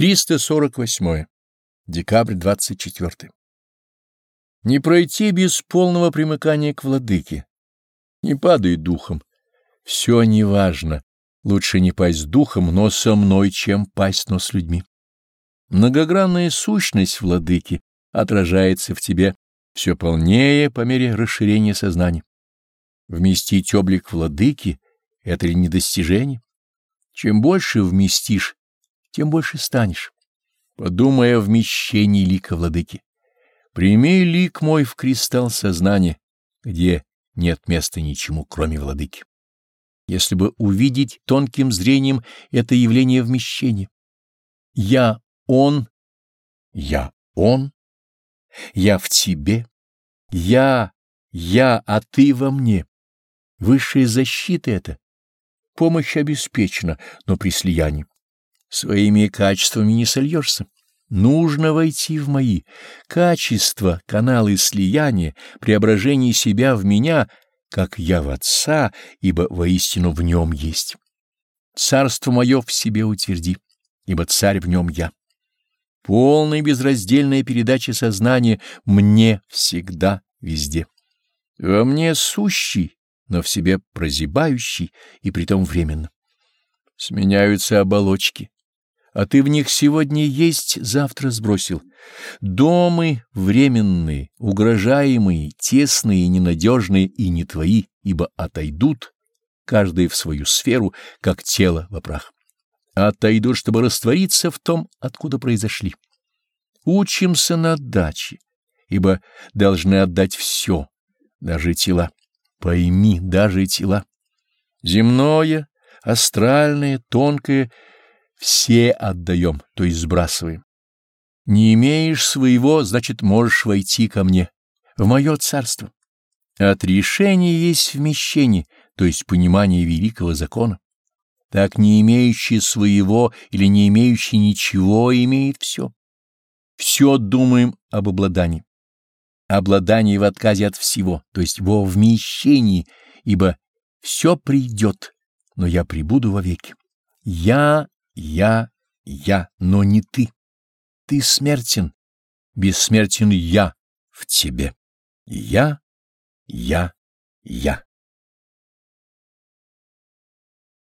348. Декабрь 24. Не пройти без полного примыкания к владыке. Не падай духом. Все неважно. Лучше не пасть духом, но со мной, чем пасть, но с людьми. Многогранная сущность владыки отражается в тебе все полнее по мере расширения сознания. Вместить облик владыки — это ли не достижение? Чем больше вместишь, тем больше станешь. Подумай о вмещении лика владыки. Прими лик мой в кристалл сознания, где нет места ничему, кроме владыки. Если бы увидеть тонким зрением это явление вмещения. Я Он, я Он, я в тебе, я, я, а ты во мне. Высшая защита это. Помощь обеспечена, но при слиянии. Своими качествами не сольешься. Нужно войти в мои качества, каналы слияния, преображение себя в меня, как я в Отца, ибо воистину в нем есть. Царство мое в себе утверди, ибо царь в нем я. Полная безраздельная передача сознания мне всегда, везде. Во мне сущий, но в себе прозябающий, и притом временно. Сменяются оболочки, а ты в них сегодня есть, завтра сбросил. Домы временные, угрожаемые, тесные, ненадежные и не твои, ибо отойдут, каждый в свою сферу, как тело в прах. Отойдут, чтобы раствориться в том, откуда произошли. Учимся на отдаче, ибо должны отдать все, даже тела. Пойми, даже тела. Земное, астральное, тонкое — все отдаем, то есть сбрасываем. Не имеешь своего, значит, можешь войти ко мне, в мое царство. Отрешение есть вмещение, то есть понимание великого закона. Так не имеющий своего или не имеющий ничего имеет все. Все думаем об обладании. Обладание в отказе от всего, то есть во вмещении, ибо все придет, но я прибуду вовеки. Я я, я, но не ты. Ты смертен. Бессмертен я в тебе. Я, я, я.